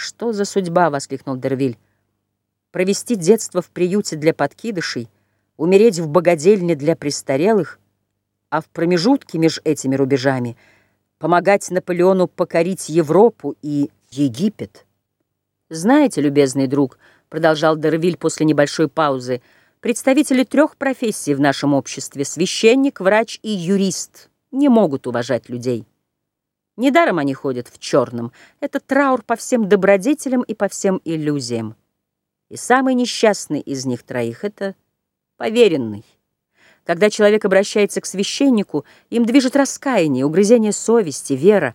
«Что за судьба?» — воскликнул Дервиль. «Провести детство в приюте для подкидышей, умереть в богадельне для престарелых, а в промежутке между этими рубежами помогать Наполеону покорить Европу и Египет». «Знаете, любезный друг», — продолжал Дервиль после небольшой паузы, «представители трех профессий в нашем обществе — священник, врач и юрист — не могут уважать людей». Недаром они ходят в черном. Это траур по всем добродетелям и по всем иллюзиям. И самый несчастный из них троих — это поверенный. Когда человек обращается к священнику, им движет раскаяние, угрызение совести, вера.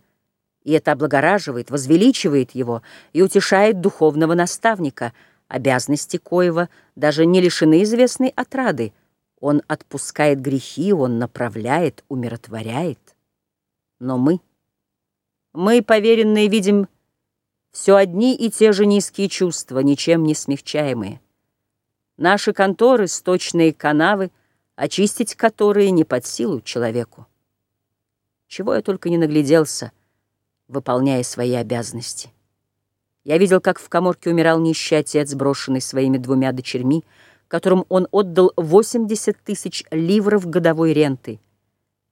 И это облагораживает, возвеличивает его и утешает духовного наставника, обязанности коего даже не лишены известной отрады. Он отпускает грехи, он направляет, умиротворяет. Но мы... Мы, поверенные, видим все одни и те же низкие чувства, ничем не смягчаемые. Наши конторы — сточные канавы, очистить которые не под силу человеку. Чего я только не нагляделся, выполняя свои обязанности. Я видел, как в коморке умирал нищий отец, брошенный своими двумя дочерьми, которым он отдал 80 тысяч ливров годовой ренты —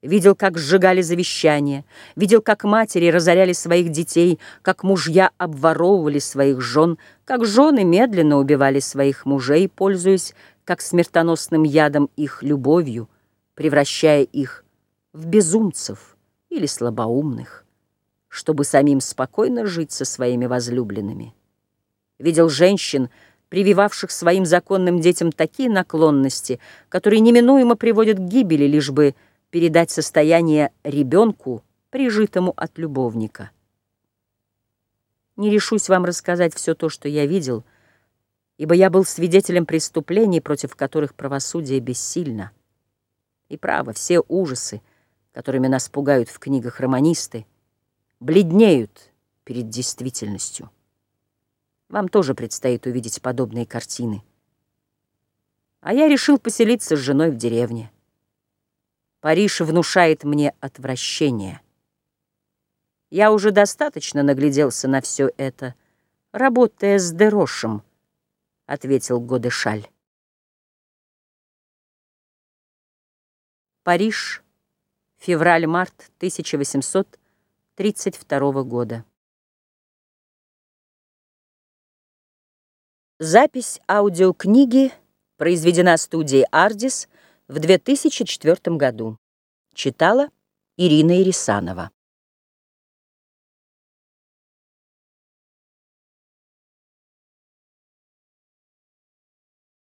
Видел, как сжигали завещания, видел, как матери разоряли своих детей, как мужья обворовывали своих жен, как жены медленно убивали своих мужей, пользуясь как смертоносным ядом их любовью, превращая их в безумцев или слабоумных, чтобы самим спокойно жить со своими возлюбленными. Видел женщин, прививавших своим законным детям такие наклонности, которые неминуемо приводят к гибели, лишь бы передать состояние ребенку, прижитому от любовника. Не решусь вам рассказать все то, что я видел, ибо я был свидетелем преступлений, против которых правосудие бессильно. И право, все ужасы, которыми нас пугают в книгах романисты, бледнеют перед действительностью. Вам тоже предстоит увидеть подобные картины. А я решил поселиться с женой в деревне. Париж внушает мне отвращение. Я уже достаточно нагляделся на все это, работая с Дерошем, — ответил Годешаль. Париж, февраль-март 1832 года. Запись аудиокниги произведена студией «Ардис» в 2004 году. Читала Ирина Ирисанова.